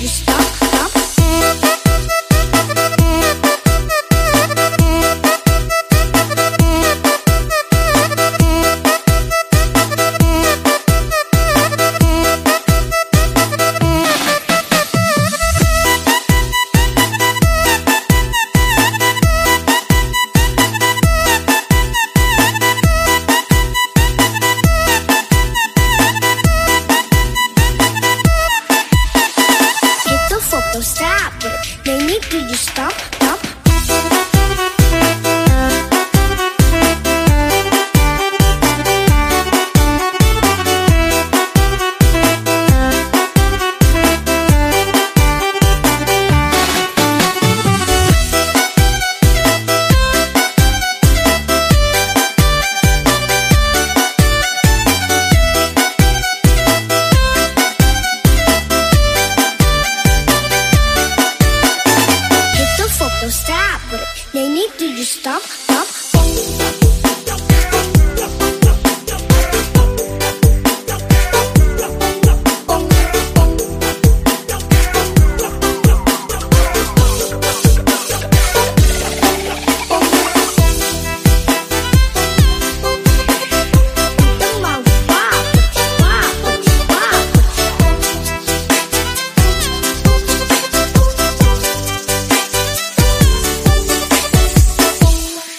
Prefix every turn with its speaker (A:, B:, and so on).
A: you stop. you stop, stop.